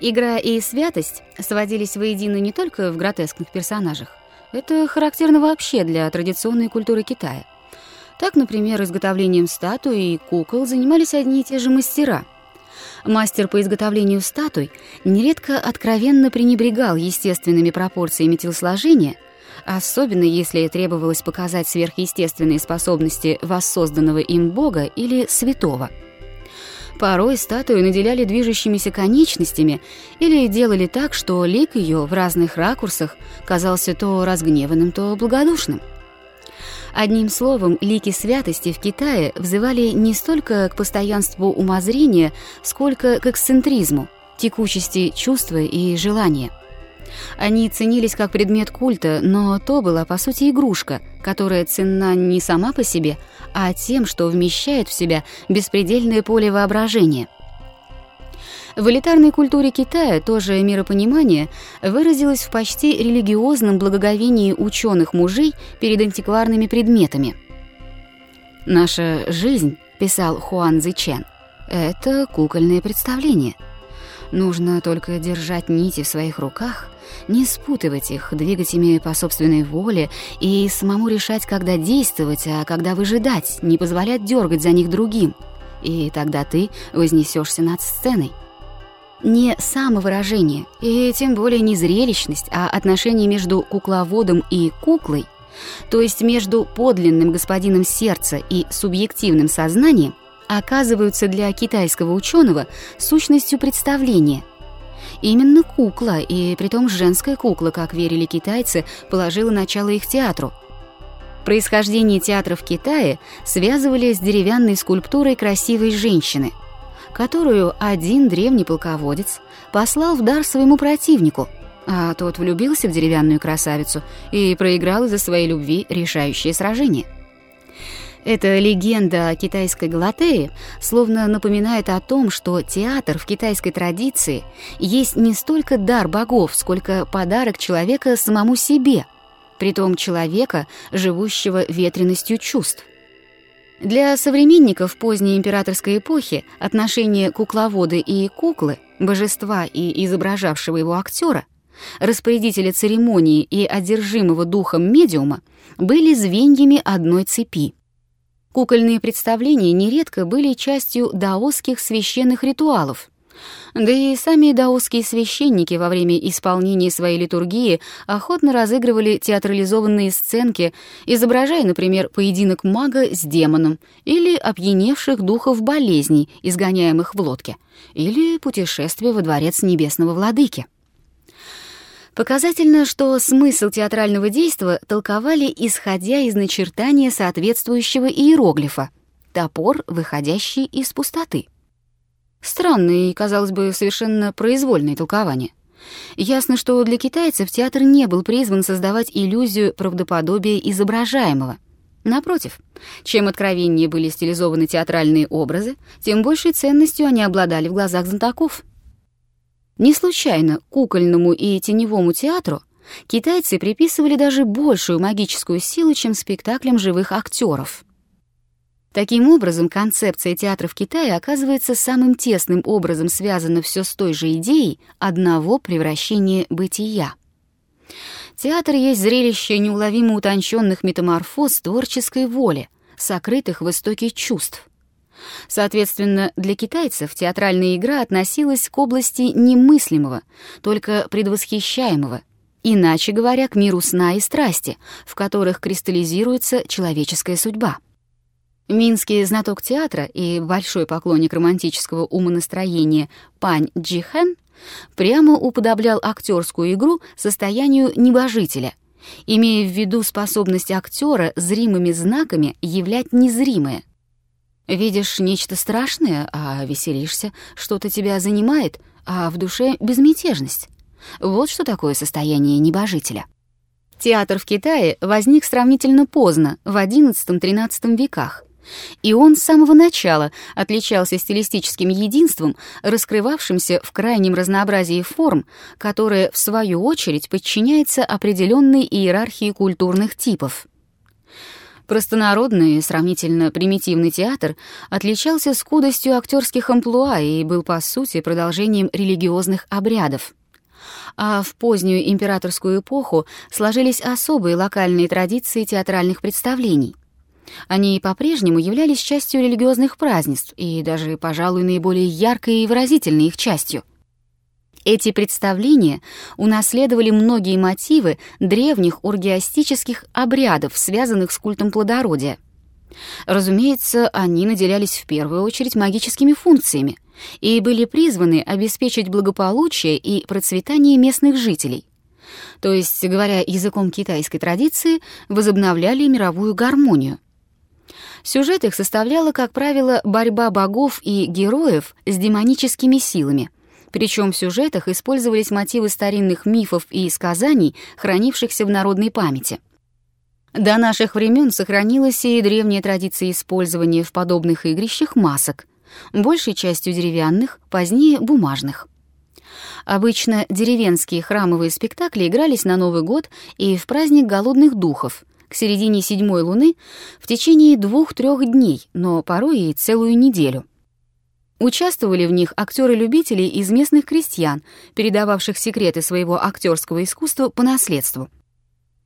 Игра и святость сводились воедино не только в гротескных персонажах. Это характерно вообще для традиционной культуры Китая. Так, например, изготовлением статуй и кукол занимались одни и те же мастера. Мастер по изготовлению статуй нередко откровенно пренебрегал естественными пропорциями телосложения, особенно если требовалось показать сверхъестественные способности воссозданного им бога или святого – Порой статую наделяли движущимися конечностями или делали так, что лик ее в разных ракурсах казался то разгневанным, то благодушным. Одним словом, лики святости в Китае взывали не столько к постоянству умозрения, сколько к эксцентризму, текучести чувства и желания. Они ценились как предмет культа, но то была, по сути, игрушка, которая ценна не сама по себе, а тем, что вмещает в себя беспредельное поле воображения. В элитарной культуре Китая тоже миропонимание выразилось в почти религиозном благоговении ученых мужей перед антикварными предметами. «Наша жизнь», — писал Хуан Цзичен, — «это кукольное представление». Нужно только держать нити в своих руках, не спутывать их, двигать ими по собственной воле и самому решать, когда действовать, а когда выжидать, не позволять дергать за них другим. И тогда ты вознесешься над сценой. Не самовыражение, и тем более не зрелищность, а отношение между кукловодом и куклой, то есть между подлинным господином сердца и субъективным сознанием – оказываются для китайского ученого сущностью представления. Именно кукла, и притом женская кукла, как верили китайцы, положила начало их театру. Происхождение театра в Китае связывали с деревянной скульптурой красивой женщины, которую один древний полководец послал в дар своему противнику, а тот влюбился в деревянную красавицу и проиграл из-за своей любви решающее сражение. Эта легенда о китайской Галатее словно напоминает о том, что театр в китайской традиции есть не столько дар богов, сколько подарок человека самому себе, притом человека, живущего ветренностью чувств. Для современников поздней императорской эпохи отношения кукловоды и куклы, божества и изображавшего его актера, распорядителя церемонии и одержимого духом медиума были звеньями одной цепи. Кукольные представления нередко были частью даосских священных ритуалов. Да и сами даосские священники во время исполнения своей литургии охотно разыгрывали театрализованные сценки, изображая, например, поединок мага с демоном или опьяневших духов болезней, изгоняемых в лодке, или путешествие во дворец небесного владыки. Показательно, что смысл театрального действа толковали, исходя из начертания соответствующего иероглифа — топор, выходящий из пустоты. Странное и, казалось бы, совершенно произвольное толкование. Ясно, что для китайцев театр не был призван создавать иллюзию правдоподобия изображаемого. Напротив, чем откровеннее были стилизованы театральные образы, тем большей ценностью они обладали в глазах знатоков. Не случайно кукольному и теневому театру китайцы приписывали даже большую магическую силу, чем спектаклям живых актеров. Таким образом, концепция театра в Китае оказывается самым тесным образом связана все с той же идеей одного превращения бытия. Театр есть зрелище неуловимо утонченных метаморфоз творческой воли, сокрытых в истоке чувств. Соответственно, для китайцев театральная игра относилась к области немыслимого, только предвосхищаемого, иначе говоря, к миру сна и страсти, в которых кристаллизируется человеческая судьба. Минский знаток театра и большой поклонник романтического умонастроения Пань Джихэн прямо уподоблял актерскую игру состоянию небожителя, имея в виду способность актера зримыми знаками являть незримое, Видишь нечто страшное, а веселишься, что-то тебя занимает, а в душе безмятежность. Вот что такое состояние небожителя. Театр в Китае возник сравнительно поздно, в XI-XIII веках, и он с самого начала отличался стилистическим единством, раскрывавшимся в крайнем разнообразии форм, которое, в свою очередь, подчиняется определенной иерархии культурных типов. Простонародный, сравнительно примитивный театр отличался скудостью актерских амплуа и был, по сути, продолжением религиозных обрядов. А в позднюю императорскую эпоху сложились особые локальные традиции театральных представлений. Они по-прежнему являлись частью религиозных празднеств и даже, пожалуй, наиболее яркой и выразительной их частью. Эти представления унаследовали многие мотивы древних ургиастических обрядов, связанных с культом плодородия. Разумеется, они наделялись в первую очередь магическими функциями и были призваны обеспечить благополучие и процветание местных жителей. То есть, говоря языком китайской традиции, возобновляли мировую гармонию. Сюжет их составляла, как правило, борьба богов и героев с демоническими силами. Причем в сюжетах использовались мотивы старинных мифов и сказаний, хранившихся в народной памяти. До наших времен сохранилась и древняя традиция использования в подобных игрищах масок, большей частью деревянных, позднее бумажных. Обычно деревенские храмовые спектакли игрались на Новый год и в праздник голодных духов, к середине седьмой луны в течение двух-трех дней, но порой и целую неделю. Участвовали в них актеры-любители из местных крестьян, передававших секреты своего актерского искусства по наследству.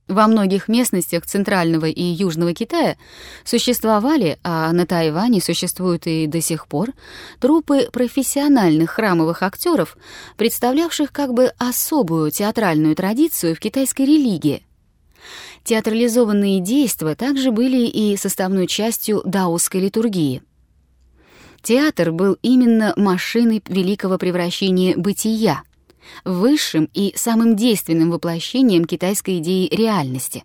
Во многих местностях Центрального и Южного Китая существовали, а на Тайване существуют и до сих пор, труппы профессиональных храмовых актеров, представлявших как бы особую театральную традицию в китайской религии — Театрализованные действия также были и составной частью даосской литургии. Театр был именно машиной великого превращения бытия, высшим и самым действенным воплощением китайской идеи реальности.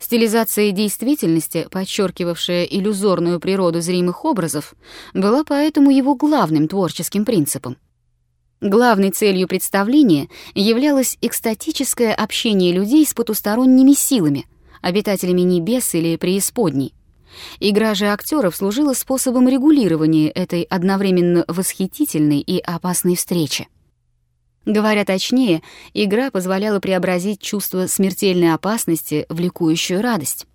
Стилизация действительности, подчеркивавшая иллюзорную природу зримых образов, была поэтому его главным творческим принципом. Главной целью представления являлось экстатическое общение людей с потусторонними силами, обитателями небес или преисподней. Игра же актеров служила способом регулирования этой одновременно восхитительной и опасной встречи. Говоря точнее, игра позволяла преобразить чувство смертельной опасности в ликующую радость.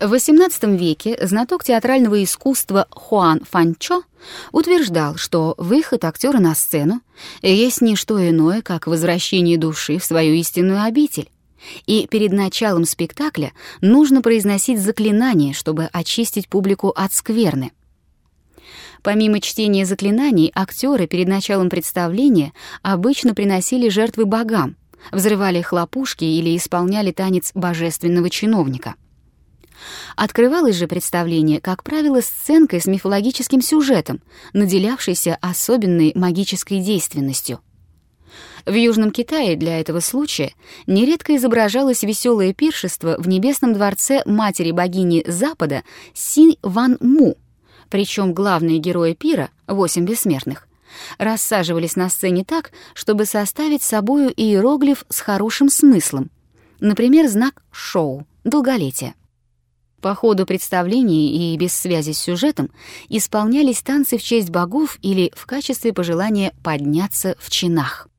В XVIII веке знаток театрального искусства Хуан Фанчо утверждал, что выход актера на сцену есть не что иное, как возвращение души в свою истинную обитель. И перед началом спектакля нужно произносить заклинание, чтобы очистить публику от скверны. Помимо чтения заклинаний, актеры перед началом представления обычно приносили жертвы богам, взрывали хлопушки или исполняли танец божественного чиновника — Открывалось же представление, как правило, сценкой с мифологическим сюжетом, наделявшейся особенной магической действенностью. В Южном Китае для этого случая нередко изображалось веселое пиршество в небесном дворце матери богини Запада Синь Ван Му, причем главные герои пира, восемь бессмертных, рассаживались на сцене так, чтобы составить собою иероглиф с хорошим смыслом, например, знак «шоу» — долголетия. По ходу представлений и без связи с сюжетом исполнялись танцы в честь богов или в качестве пожелания подняться в чинах.